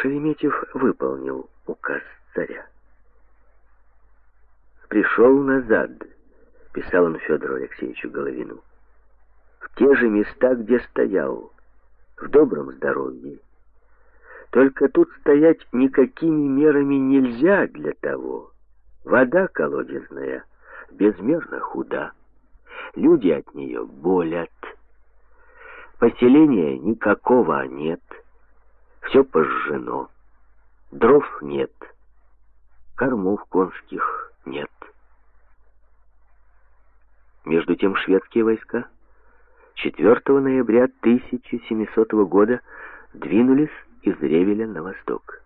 Шереметьев выполнил указ царя. «Пришел назад», — писал он Федору Алексеевичу Головину, «в те же места, где стоял, в добром здоровье. Только тут стоять никакими мерами нельзя для того. Вода колодезная безмерно худа, люди от нее болят, поселения никакого нет, все пожжено, дров нет, кормов конских нет. Между тем шведские войска 4 ноября 1700 года двинулись из Ревеля на восток.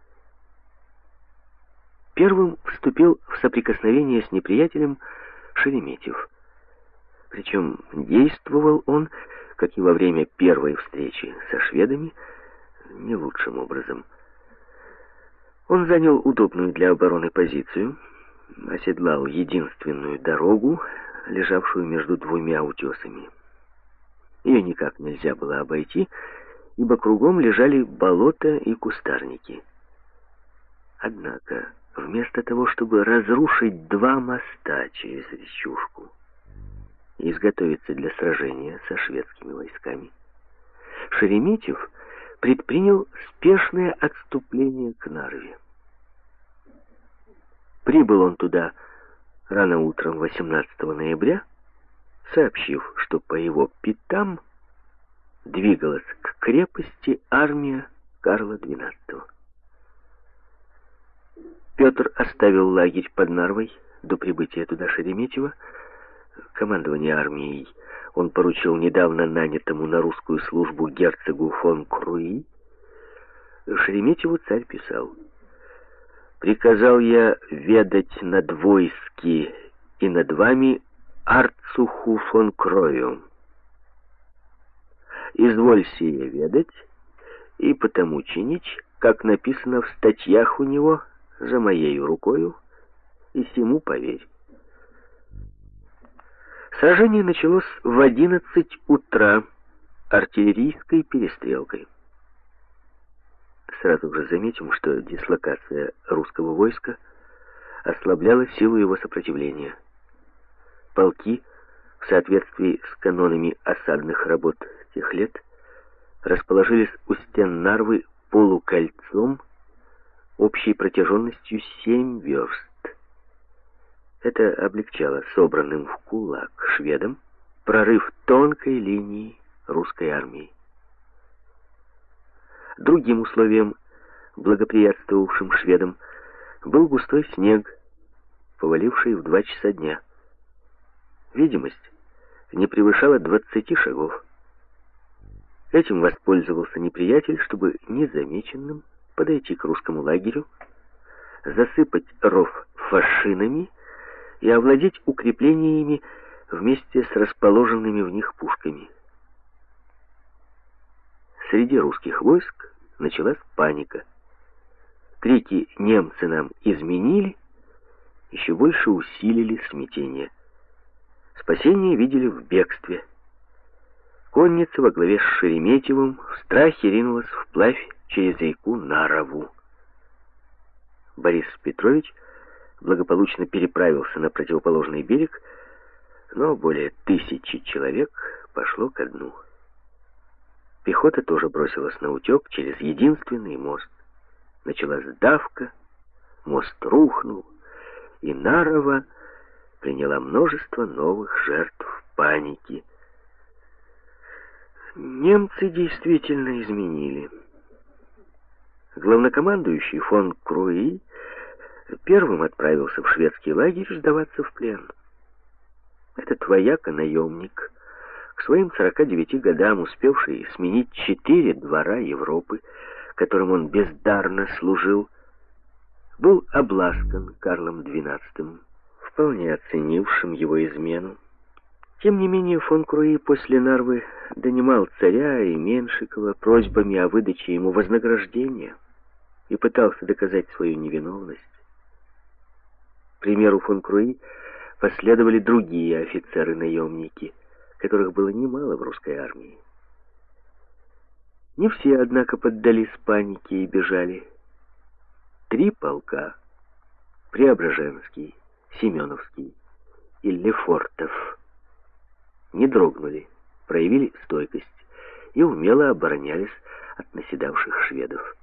Первым вступил в соприкосновение с неприятелем Шереметьев. Причем действовал он, как и во время первой встречи со шведами, не лучшим образом. Он занял удобную для обороны позицию, оседлал единственную дорогу, лежавшую между двумя утесами. Ее никак нельзя было обойти, ибо кругом лежали болота и кустарники. Однако, вместо того, чтобы разрушить два моста через речушку и изготовиться для сражения со шведскими войсками, Шереметьев предпринял спешное отступление к Нарве. Прибыл он туда рано утром 18 ноября, сообщив, что по его пятам двигалась к крепости армия Карла XII. Петр оставил лагерь под Нарвой до прибытия туда Шереметьева. Командование армией он поручил недавно нанятому на русскую службу герцогу фон Круи. Шереметьеву царь писал приказал я ведать над войски и над вами Арцуху фон Крою. Изволь сие ведать и потому чинить, как написано в статьях у него за моей рукою, и сему поверь. Сражение началось в одиннадцать утра артиллерийской перестрелкой. Сразу же заметим, что дислокация русского войска ослабляла силу его сопротивления. Полки, в соответствии с канонами осадных работ тех лет, расположились у стен Нарвы полукольцом общей протяженностью 7 верст. Это облегчало собранным в кулак шведам прорыв тонкой линии русской армии. Другим условием, благоприятствовавшим шведам, был густой снег, поваливший в два часа дня. Видимость не превышала двадцати шагов. Этим воспользовался неприятель, чтобы незамеченным подойти к русскому лагерю, засыпать ров фашинами и овладеть укреплениями вместе с расположенными в них пушками. Среди русских войск началась паника. Крики «немцы нам изменили» еще больше усилили смятение. Спасение видели в бегстве. Конница во главе с Шереметьевым в страхе ринулась вплавь через реку Нарову. Борис Петрович благополучно переправился на противоположный берег, но более тысячи человек пошло ко дну. Пехота тоже бросилась на утек через единственный мост. Началась давка, мост рухнул, и Нарова приняла множество новых жертв паники. Немцы действительно изменили. Главнокомандующий фон Круи первым отправился в шведский лагерь сдаваться в плен. Этот вояка-наемник к своим 49 годам успевший сменить четыре двора Европы, которым он бездарно служил, был обласкан Карлом XII, вполне оценившим его измену. Тем не менее, фон Круи после Нарвы донимал царя и Меншикова просьбами о выдаче ему вознаграждения и пытался доказать свою невиновность примеру фон Круи последовали другие офицеры-наемники, которых было немало в русской армии. Не все, однако, поддались панике и бежали. Три полка — Преображенский, Семеновский и Лефортов — не дрогнули, проявили стойкость и умело оборонялись от наседавших шведов.